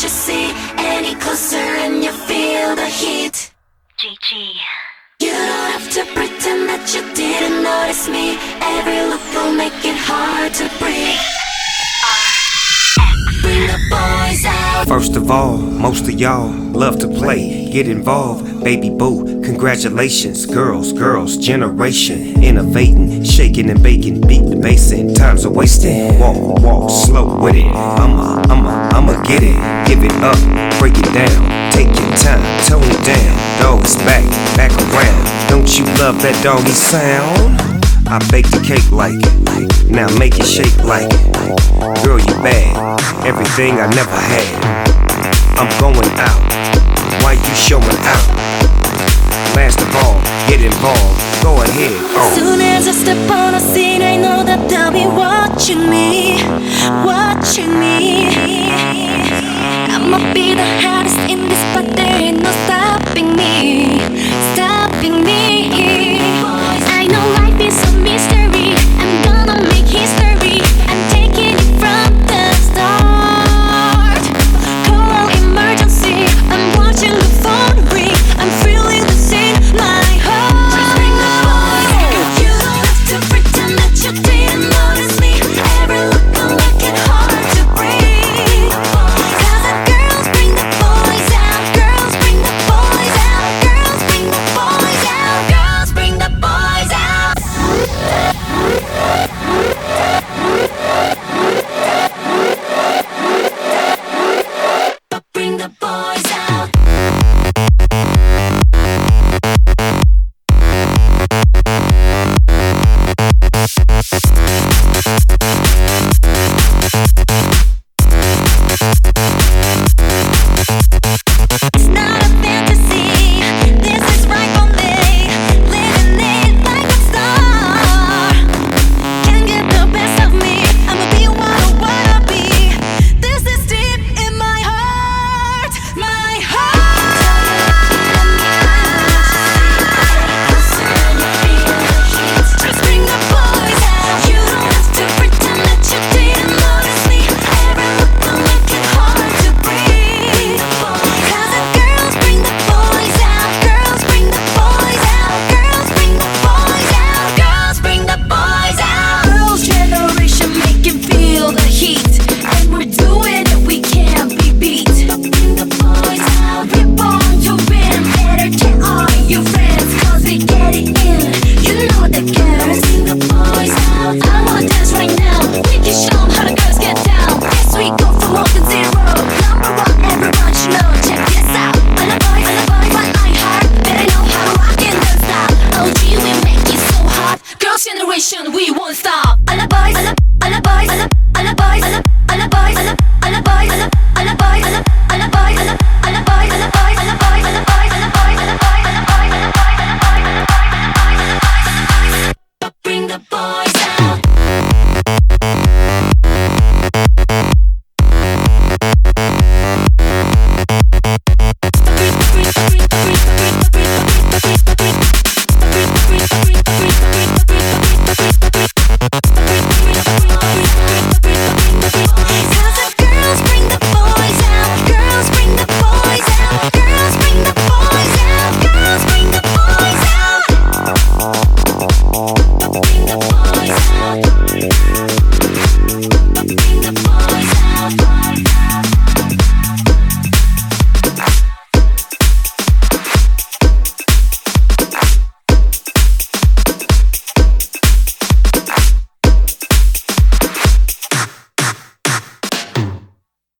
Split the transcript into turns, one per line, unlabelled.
you see any closer and you feel the heat.
GG.
You don't have to pretend that you didn't notice me. Every look will make it hard to breathe. Bring the boys out.
First of all, most of y'all love to play, get involved. Baby boo, congratulations. Girls, girls, generation. Innovating, shaking and baking, beat the bass in. Times are wasting. Walk, walk, slow with it. I'ma, I'ma, I'ma get it. Give it up, break it down. Take your time, tone it down. Dogs back, back around. Don't you love that doggy sound? I bake the cake like it. Now make it shake like it. Girl, you bad. Everything I never had. I'm going out. Why you showing out? Last of all, get involved. Go ahead.
As
Oh.
soon as I step on a scene, I know that they'll be watching me, watching me. I'ma be the hardest